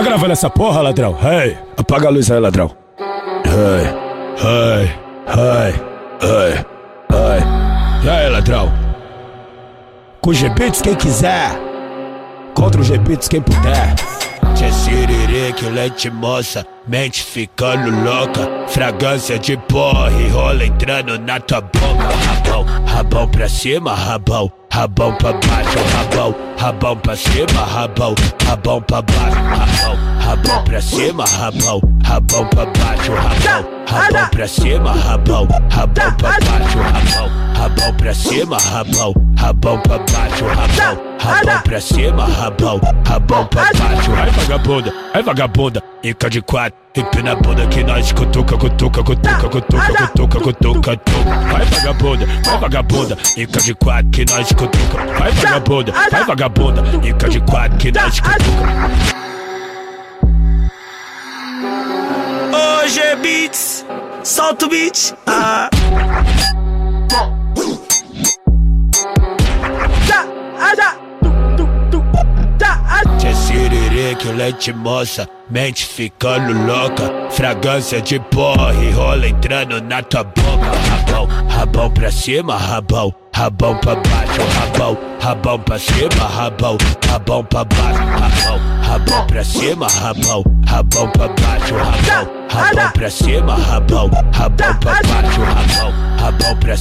Tá gravando essa porra, ladrão? Hey, apaga a luz aí, ladrão. Hey, hey, hey, hey, hey. E aí, ladrão? Com G-Beats quem quiser. Contra o G-Beats quem puder. Tia siriri que leite moça, mente ficando louca Fragrância de porra e rola entrando na tua boca Rabão, rabão pra cima, rabão Rabão pra baixo, rabão Rabão pra cima, rabão Rabão pra baixo, rabão Rabão pra cima, rabão Rabão pra baixo, rabão Rabão pra cima, rabão Rabão pra baixo, rabão Rabão pra cima, rabão. Rabão pra baixo, rabão. Rabão pra cima, rabão. Rabão pra baixo. Vai vagabunda, vai vagabunda. Ica de quatro, empina a bunda que nós cutuca, cutuca, cutuca, cutuca, cutuca, cutuca, cutuca. Vai vagabunda, vai vagabunda. Ica de quatro que nós cutuca. Vai vagabunda, vai vagabunda. Ica de quatro que nós cutuca. Hoje é beats, solta o beat. Ah. Que leite moça, mente ficando louca. Fragrância de porra e rola entrando na tua boca. Rabão, rabão pra cima, rabão Rabão pra baixo, rabão Rabão pra cima, rabão Rabão pra baixo, rabão Rabão pra cima, rabão Rabão pra baixo, rabão Rabão pra cima, rabão Rabão pra baixo,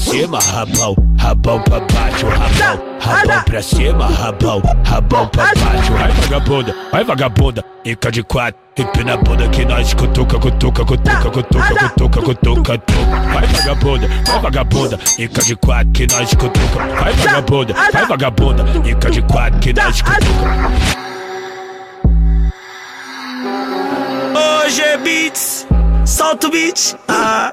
cima, rabão Rabão pra baixo, rabão Rabão pra cima, rabão Rabão pra baixo. Vai vagabunda, vai vagabunda Ica de quatro, empina a bunda que nós cutuca, cutuca, cutuca, cutuca, cutuca, cutuca, cutuca Vai vagabunda, vai vagabunda Ica de quatro que nós cutuca. Vai vagabunda, vai vagabunda Ica de quatro que nós cutuca. Hoje é beats, solta o beat. Ah.